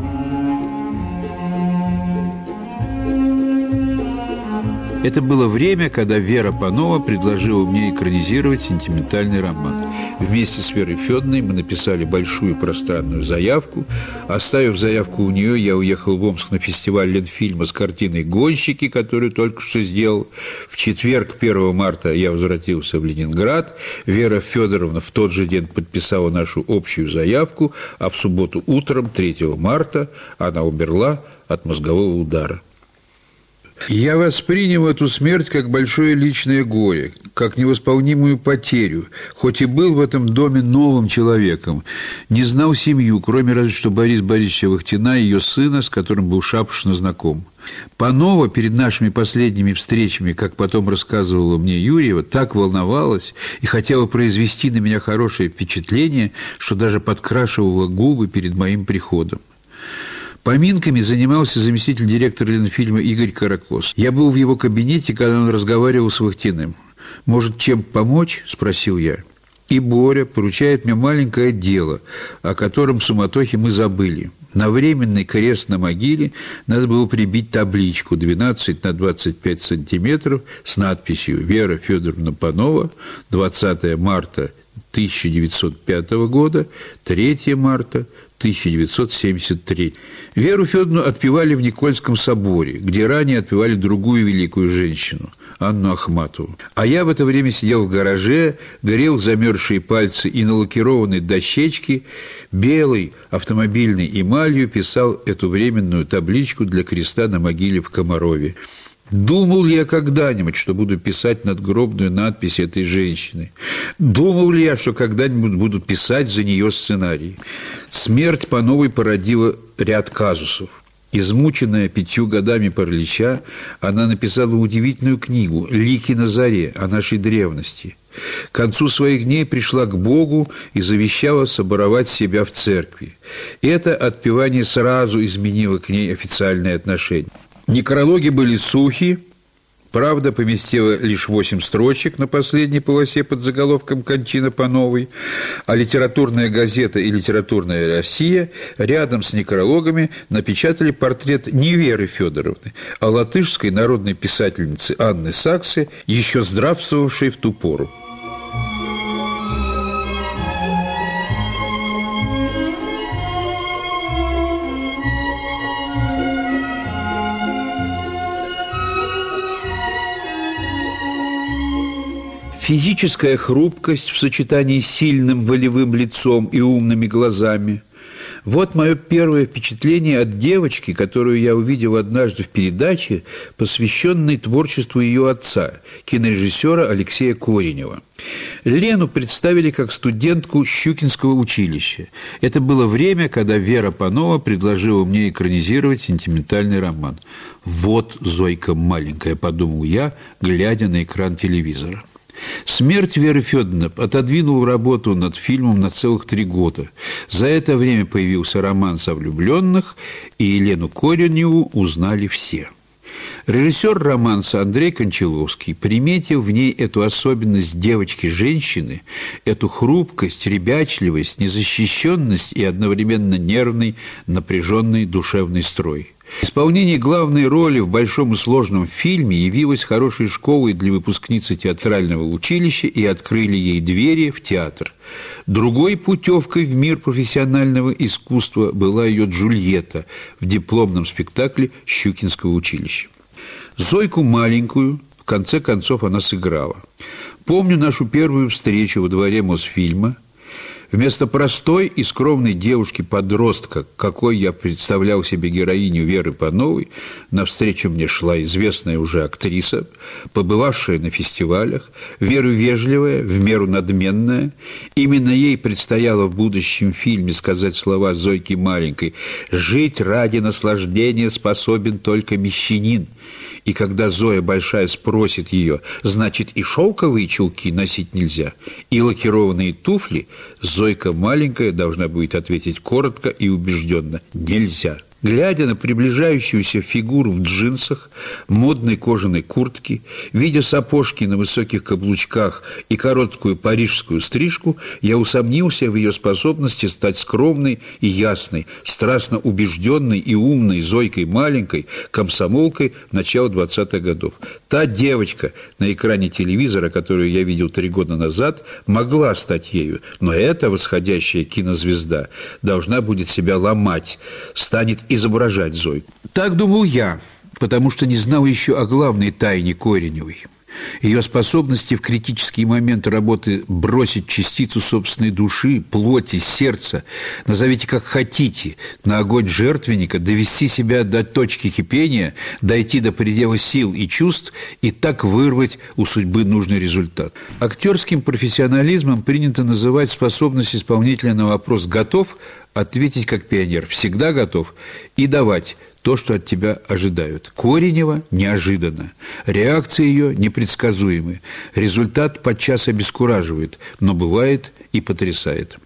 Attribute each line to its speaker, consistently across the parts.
Speaker 1: thank you. Это было время, когда Вера Панова предложила мне экранизировать сентиментальный роман. Вместе с Верой Федоровной мы написали большую пространную заявку. Оставив заявку у нее, я уехал в Омск на фестиваль Ленфильма с картиной «Гонщики», которую только что сделал. В четверг, 1 марта, я возвратился в Ленинград. Вера Федоровна в тот же день подписала нашу общую заявку, а в субботу утром, 3 марта, она умерла от мозгового удара. Я воспринял эту смерть как большое личное горе, как невосполнимую потерю, хоть и был в этом доме новым человеком, не знал семью, кроме разве что Борис Борисовича Вахтина и ее сына, с которым был шапошно знаком. Панова перед нашими последними встречами, как потом рассказывала мне Юрьева, так волновалась и хотела произвести на меня хорошее впечатление, что даже подкрашивала губы перед моим приходом. Поминками занимался заместитель директора Ленфильма Игорь Каракос. Я был в его кабинете, когда он разговаривал с Вахтиным. «Может, чем помочь?» – спросил я. И Боря поручает мне маленькое дело, о котором суматохе мы забыли. На временный крест на могиле надо было прибить табличку 12 на 25 сантиметров с надписью «Вера Федоровна Панова, 20 марта 1905 года, 3 марта 1973. Веру Федоровну отпевали в Никольском соборе, где ранее отпевали другую великую женщину, Анну Ахматову. А я в это время сидел в гараже, горел замерзшие пальцы и на лакированной дощечке белой автомобильной эмалью писал эту временную табличку для креста на могиле в Комарове. Думал ли я когда-нибудь, что буду писать надгробную надпись этой женщины? Думал ли я, что когда-нибудь буду писать за нее сценарий? Смерть по новой породила ряд казусов. Измученная пятью годами паралича, она написала удивительную книгу «Лики на заре» о нашей древности. К концу своих дней пришла к Богу и завещала соборовать себя в церкви. Это отпевание сразу изменило к ней официальное отношение. Некрологи были сухи, Правда поместила лишь восемь строчек на последней полосе под заголовком «Кончина по новой», а литературная газета и литературная Россия рядом с некрологами напечатали портрет не Веры Федоровны, а латышской народной писательницы Анны Саксы, еще здравствовавшей в ту пору. Физическая хрупкость в сочетании с сильным волевым лицом и умными глазами. Вот мое первое впечатление от девочки, которую я увидел однажды в передаче, посвященной творчеству ее отца, кинорежиссера Алексея Коренева. Лену представили как студентку Щукинского училища. Это было время, когда Вера Панова предложила мне экранизировать сентиментальный роман. «Вот, Зойка маленькая», – подумал я, глядя на экран телевизора. Смерть Веры Федоровны отодвинула работу над фильмом на целых три года. За это время появился роман «Со влюбленных», и Елену Кореневу узнали все. Режиссер романса Андрей Кончаловский, приметил в ней эту особенность девочки-женщины, эту хрупкость, ребячливость, незащищенность и одновременно нервный, напряженный душевный строй – Исполнение главной роли в большом и сложном фильме явилось хорошей школой для выпускницы театрального училища и открыли ей двери в театр. Другой путевкой в мир профессионального искусства была ее Джульетта в дипломном спектакле Щукинского училища. Зойку маленькую, в конце концов, она сыграла. Помню нашу первую встречу во дворе Мосфильма – Вместо простой и скромной девушки-подростка, какой я представлял себе героиню Веры Пановой, навстречу мне шла известная уже актриса, побывавшая на фестивалях, Веру вежливая, в меру надменная. Именно ей предстояло в будущем фильме сказать слова Зойки Маленькой «Жить ради наслаждения способен только мещанин». И когда Зоя Большая спросит ее, значит, и шелковые чулки носить нельзя, и лакированные туфли, Зойка Маленькая должна будет ответить коротко и убежденно «нельзя». Глядя на приближающуюся фигуру в джинсах, модной кожаной куртке, видя сапожки на высоких каблучках и короткую парижскую стрижку, я усомнился в ее способности стать скромной и ясной, страстно убежденной и умной Зойкой маленькой, комсомолкой начала 20-х годов. Та девочка на экране телевизора, которую я видел три года назад, могла стать ею, но эта восходящая кинозвезда должна будет себя ломать, станет изображать Зойку. Так думал я, потому что не знал еще о главной тайне Кореневой – ее способности в критический момент работы бросить частицу собственной души, плоти, сердца, назовите как хотите, на огонь жертвенника, довести себя до точки кипения, дойти до предела сил и чувств и так вырвать у судьбы нужный результат. Актерским профессионализмом принято называть способность исполнителя на вопрос «готов?» Ответить как пионер «всегда готов» и давать – то, что от тебя ожидают. Коренева неожиданно. Реакции ее непредсказуемы. Результат подчас обескураживает, но бывает и потрясает.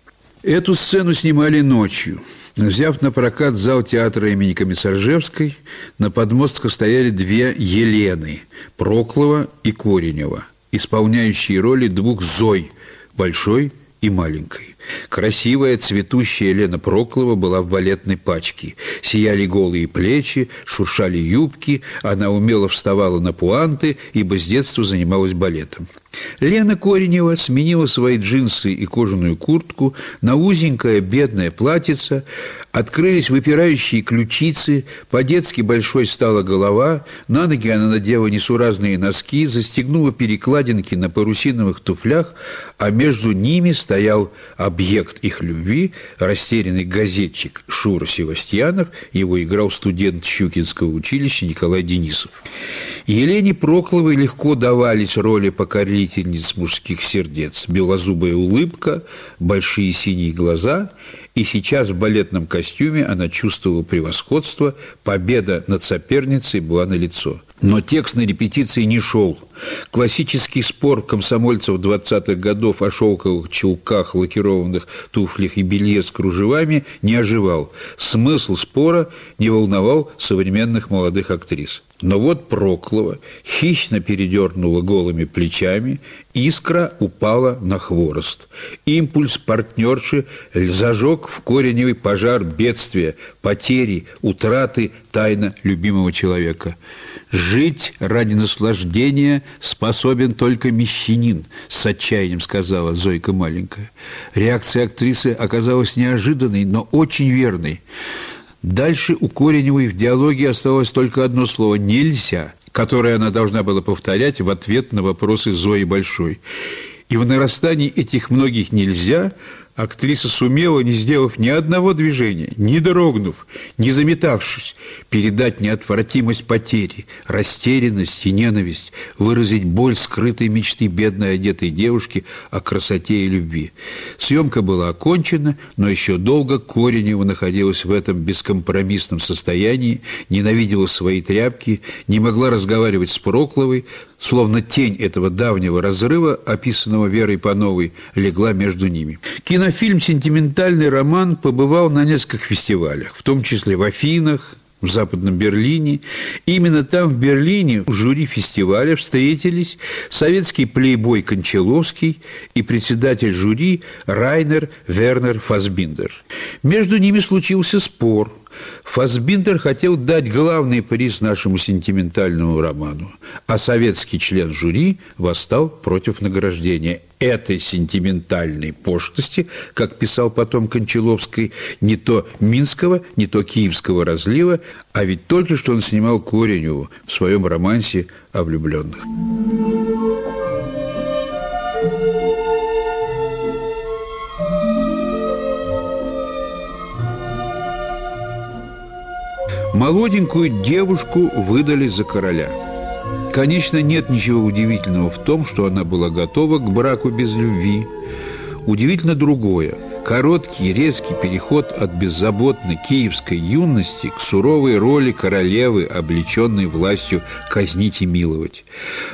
Speaker 1: Эту сцену снимали ночью. Взяв на прокат зал театра имени Комиссаржевской, на подмостках стояли две Елены – Проклова и Коренева, исполняющие роли двух Зой – большой и маленькой. Красивая, цветущая Лена Проклова была в балетной пачке. Сияли голые плечи, шуршали юбки, она умело вставала на пуанты, ибо с детства занималась балетом. Лена Коренева сменила свои джинсы и кожаную куртку на узенькое бедное платьице, открылись выпирающие ключицы, по-детски большой стала голова, на ноги она надела несуразные носки, застегнула перекладинки на парусиновых туфлях, а между ними стоял объект их любви, растерянный газетчик Шура Севастьянов, его играл студент Щукинского училища Николай Денисов. Елене Прокловой легко давались роли покорительниц мужских сердец. Белозубая улыбка, большие синие глаза, и сейчас в балетном костюме она чувствовала превосходство, победа над соперницей была налицо. Но текст на репетиции не шел. Классический спор комсомольцев 20-х годов о шелковых чулках, лакированных туфлях и белье с кружевами не оживал. Смысл спора не волновал современных молодых актрис. Но вот Проклова хищно передернула голыми плечами, искра упала на хворост. Импульс партнерши зажег в кореневый пожар бедствия, потери, утраты тайна любимого человека. «Жить ради наслаждения способен только мещанин», – с отчаянием сказала Зойка маленькая. Реакция актрисы оказалась неожиданной, но очень верной. Дальше у Кореневой в диалоге осталось только одно слово «нельзя», которое она должна была повторять в ответ на вопросы Зои Большой. И в нарастании этих многих «нельзя» актриса сумела, не сделав ни одного движения, не дрогнув, не заметавшись, передать неотвратимость потери, растерянность и ненависть, выразить боль скрытой мечты бедной одетой девушки о красоте и любви. Съемка была окончена, но еще долго Коренева находилась в этом бескомпромиссном состоянии, ненавидела свои тряпки, не могла разговаривать с Прокловой, словно тень этого давнего разрыва, описанного Верой Пановой, легла между ними. Кинофильм «Сентиментальный роман» побывал на нескольких фестивалях, в том числе в Афинах, в Западном Берлине. Именно там, в Берлине, в жюри фестиваля встретились советский плейбой Кончаловский и председатель жюри Райнер Вернер Фасбиндер. Между ними случился спор – Фасбиндер хотел дать главный приз нашему сентиментальному роману, а советский член жюри восстал против награждения этой сентиментальной пошлости, как писал потом Кончаловский, не то Минского, не то Киевского разлива, а ведь только что он снимал Кореневу в своем романсе о влюбленных. Молоденькую девушку выдали за короля. Конечно, нет ничего удивительного в том, что она была готова к браку без любви. Удивительно другое – Короткий резкий переход от беззаботной киевской юности к суровой роли королевы, облеченной властью казнить и миловать.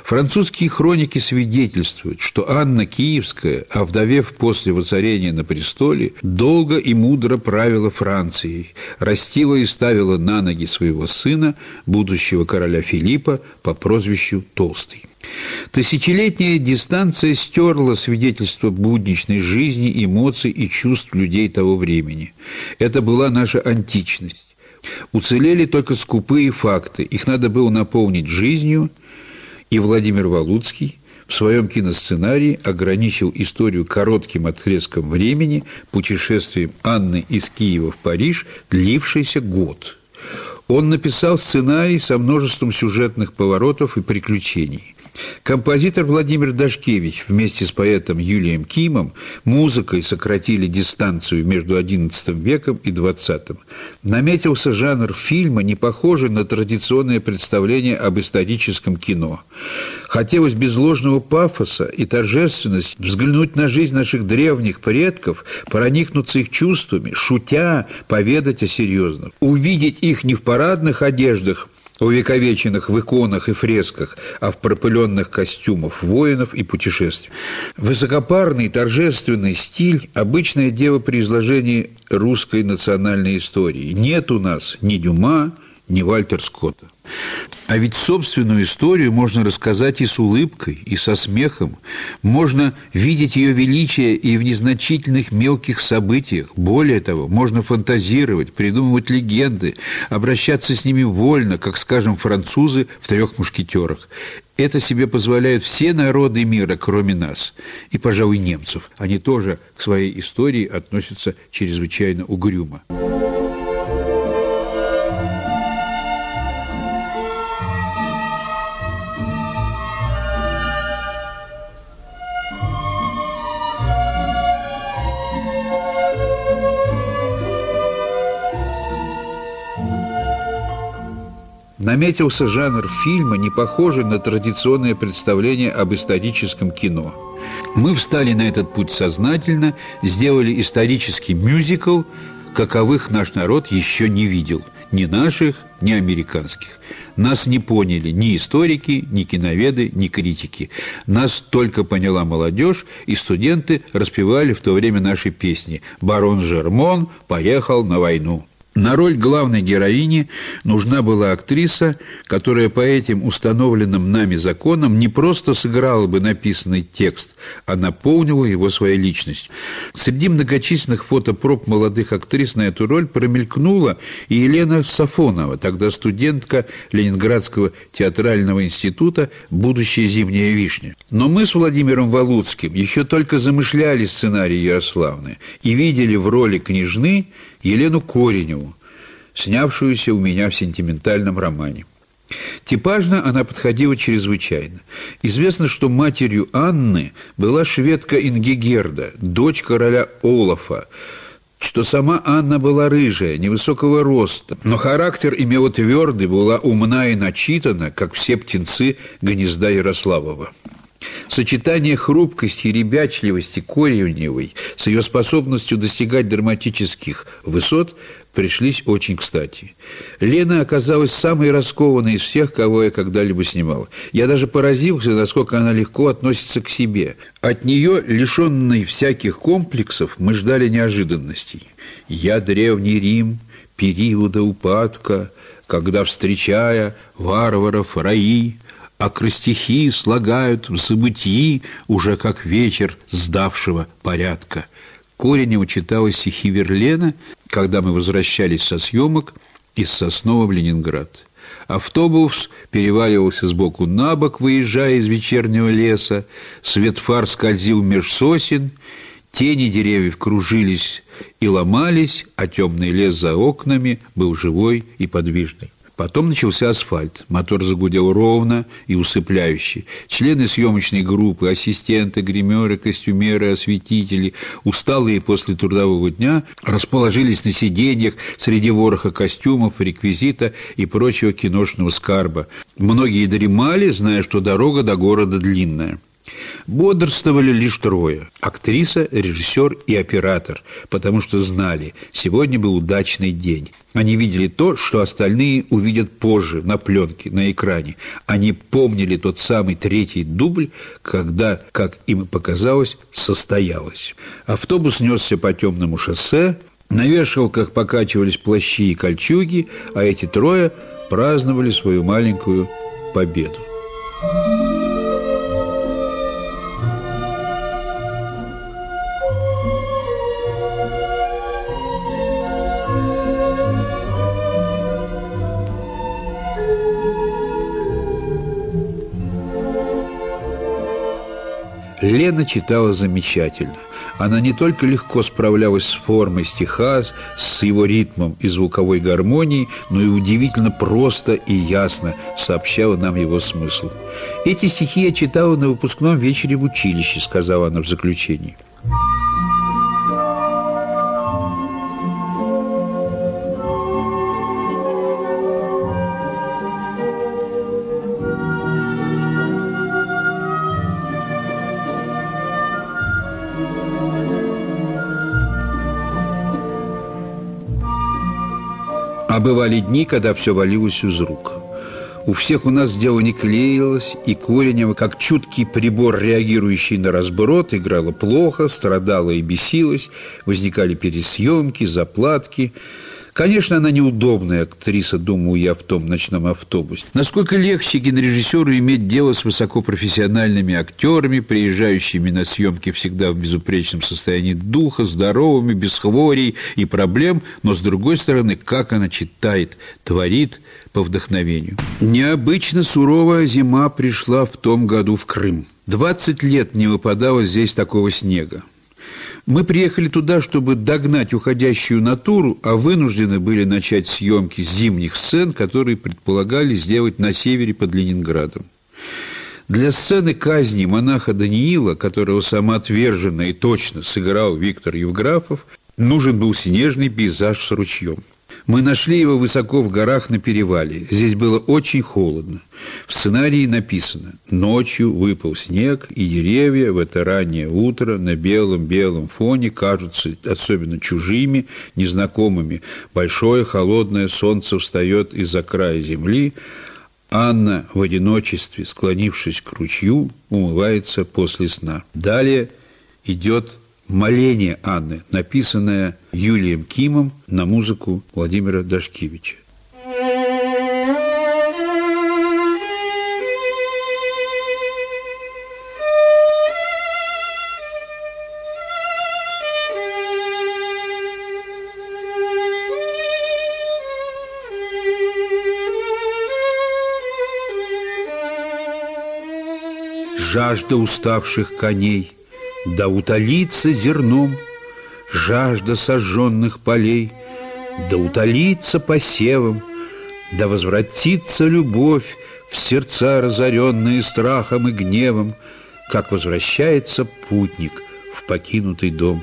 Speaker 1: Французские хроники свидетельствуют, что Анна Киевская, овдовев после воцарения на престоле, долго и мудро правила Францией, растила и ставила на ноги своего сына, будущего короля Филиппа по прозвищу Толстый. Тысячелетняя дистанция стерла свидетельство будничной жизни, эмоций и чувств людей того времени. Это была наша античность. Уцелели только скупые факты. Их надо было наполнить жизнью, и Владимир Валуцкий в своем киносценарии ограничил историю коротким отрезком времени путешествием Анны из Киева в Париж, длившийся год. Он написал сценарий со множеством сюжетных поворотов и приключений. Композитор Владимир Дашкевич вместе с поэтом Юлием Кимом музыкой сократили дистанцию между XI веком и XX. Наметился жанр фильма, не похожий на традиционное представление об историческом кино. Хотелось без ложного пафоса и торжественности взглянуть на жизнь наших древних предков, проникнуться их чувствами, шутя, поведать о серьезном. Увидеть их не в парадных одеждах, увековеченных в иконах и фресках, а в пропыленных костюмах воинов и путешествий. Высокопарный торжественный стиль – обычное дело при изложении русской национальной истории. Нет у нас ни Дюма, ни Вальтер Скотта. А ведь собственную историю можно рассказать и с улыбкой, и со смехом. Можно видеть ее величие и в незначительных мелких событиях. Более того, можно фантазировать, придумывать легенды, обращаться с ними вольно, как, скажем, французы в «Трех мушкетерах». Это себе позволяют все народы мира, кроме нас, и, пожалуй, немцев. Они тоже к своей истории относятся чрезвычайно угрюмо. Наметился жанр фильма, не похожий на традиционное представление об историческом кино. Мы встали на этот путь сознательно, сделали исторический мюзикл, каковых наш народ еще не видел. Ни наших, ни американских. Нас не поняли ни историки, ни киноведы, ни критики. Нас только поняла молодежь, и студенты распевали в то время наши песни «Барон Жермон поехал на войну». На роль главной героини нужна была актриса, которая по этим установленным нами законам не просто сыграла бы написанный текст, а наполнила его своей личностью. Среди многочисленных фотопроб молодых актрис на эту роль промелькнула и Елена Сафонова, тогда студентка Ленинградского театрального института «Будущая зимняя вишня». Но мы с Владимиром Валуцким еще только замышляли сценарий Ярославны и видели в роли княжны Елену Кореневу, снявшуюся у меня в сентиментальном романе. Типажно она подходила чрезвычайно. Известно, что матерью Анны была шведка Ингегерда, дочь короля Олафа, что сама Анна была рыжая, невысокого роста, но характер имела твердый, была умна и начитана, как все птенцы гнезда Ярославова. Сочетание хрупкости и ребячливости Кореневой с ее способностью достигать драматических высот пришлись очень кстати. Лена оказалась самой раскованной из всех, кого я когда-либо снимал. Я даже поразился, насколько она легко относится к себе. От нее, лишенной всяких комплексов, мы ждали неожиданностей. «Я древний Рим, периода упадка, когда, встречая варваров раи, акростихи слагают в забытии уже как вечер сдавшего порядка. Коренева читала стихи Верлена, когда мы возвращались со съемок из Соснова в Ленинград. Автобус переваливался сбоку на бок, выезжая из вечернего леса. Свет фар скользил меж сосен, тени деревьев кружились и ломались, а темный лес за окнами был живой и подвижный. Потом начался асфальт. Мотор загудел ровно и усыпляюще. Члены съемочной группы, ассистенты, гримеры, костюмеры, осветители, усталые после трудового дня, расположились на сиденьях среди вороха костюмов, реквизита и прочего киношного скарба. Многие дремали, зная, что дорога до города длинная. Бодрствовали лишь трое – актриса, режиссер и оператор, потому что знали, сегодня был удачный день. Они видели то, что остальные увидят позже, на пленке, на экране. Они помнили тот самый третий дубль, когда, как им показалось, состоялось. Автобус несся по темному шоссе, на вешалках покачивались плащи и кольчуги, а эти трое праздновали свою маленькую победу. Лена читала замечательно. Она не только легко справлялась с формой стиха, с его ритмом и звуковой гармонией, но и удивительно просто и ясно сообщала нам его смысл. «Эти стихи я читала на выпускном вечере в училище», — сказала она в заключении. Бывали дни, когда все валилось из рук. У всех у нас дело не клеилось, и Коренева, как чуткий прибор, реагирующий на разброд, играла плохо, страдала и бесилась, возникали пересъемки, заплатки – Конечно, она неудобная актриса, думаю я, в том ночном автобусе. Насколько легче кинорежиссеру иметь дело с высокопрофессиональными актерами, приезжающими на съемки всегда в безупречном состоянии духа, здоровыми, без хворей и проблем, но, с другой стороны, как она читает, творит по вдохновению. Необычно суровая зима пришла в том году в Крым. 20 лет не выпадало здесь такого снега. Мы приехали туда, чтобы догнать уходящую натуру, а вынуждены были начать съемки зимних сцен, которые предполагали сделать на севере под Ленинградом. Для сцены казни монаха Даниила, которого самоотверженно и точно сыграл Виктор Евграфов, нужен был снежный пейзаж с ручьем. Мы нашли его высоко в горах на перевале. Здесь было очень холодно. В сценарии написано «Ночью выпал снег, и деревья в это раннее утро на белом-белом фоне кажутся особенно чужими, незнакомыми. Большое холодное солнце встает из-за края земли, Анна в одиночестве, склонившись к ручью, умывается после сна. Далее идет «Моление Анны», написанное Юлием Кимом на музыку Владимира Дашкевича. Жажда уставших коней – да утолится зерном жажда сожженных полей, Да утолится посевом, да возвратится любовь В сердца, разоренные страхом и гневом, Как возвращается путник в покинутый дом.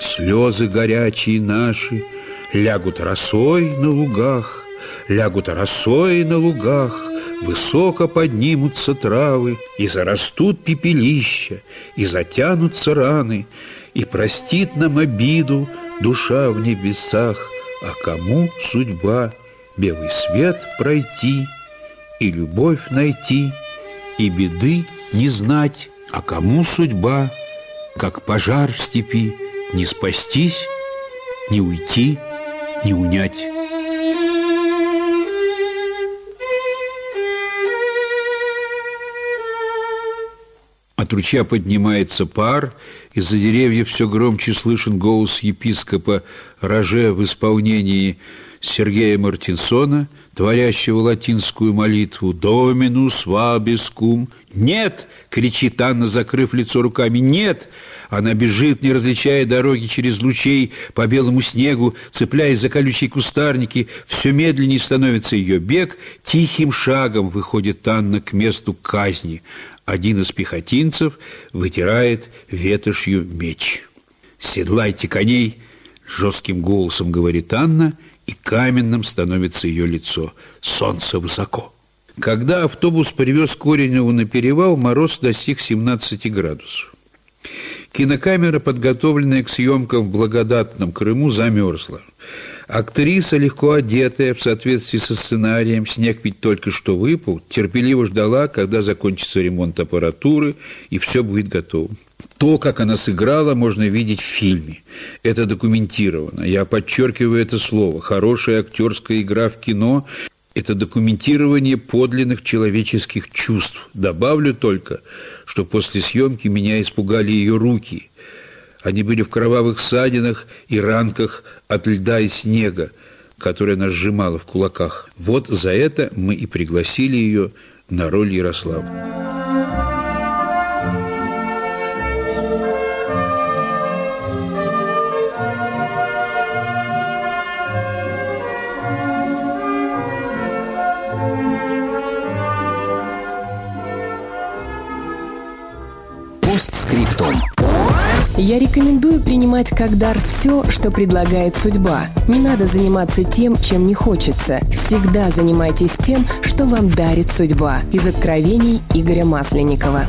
Speaker 1: Слезы горячие наши лягут росой на лугах, Лягут росой на лугах, Высоко поднимутся травы, и зарастут пепелища, и затянутся раны, и простит нам обиду душа в небесах, а кому судьба белый свет пройти и любовь найти, и беды не знать, а кому судьба, как пожар в степи, не спастись, не уйти, не унять. От ручья поднимается пар, из-за деревьев все громче слышен голос епископа Роже в исполнении Сергея Мартинсона, творящего латинскую молитву «Доминус вабискум». «Нет!» — кричит Анна, закрыв лицо руками. «Нет!» Она бежит, не различая дороги через лучей по белому снегу, цепляясь за колючие кустарники. Все медленнее становится ее бег. Тихим шагом выходит Анна к месту казни. Один из пехотинцев вытирает ветошью меч. «Седлайте коней!» – жестким голосом говорит Анна, и каменным становится ее лицо. Солнце высоко. Когда автобус привез Кореневу на перевал, мороз достиг 17 градусов. Кинокамера, подготовленная к съемкам в благодатном Крыму, замерзла. Актриса, легко одетая, в соответствии со сценарием, снег ведь только что выпал, терпеливо ждала, когда закончится ремонт аппаратуры и все будет готово. То, как она сыграла, можно видеть в фильме. Это документировано. Я подчеркиваю это слово. Хорошая актерская игра в кино – это документирование подлинных человеческих чувств. Добавлю только, что после съемки меня испугали ее руки – они были в кровавых ссадинах и ранках от льда и снега, которые она сжимала в кулаках. Вот за это мы и пригласили ее на роль Ярослава.
Speaker 2: Я рекомендую принимать как дар все, что предлагает судьба. Не надо заниматься тем, чем не хочется. Всегда занимайтесь тем, что вам дарит судьба. Из откровений Игоря Масленникова.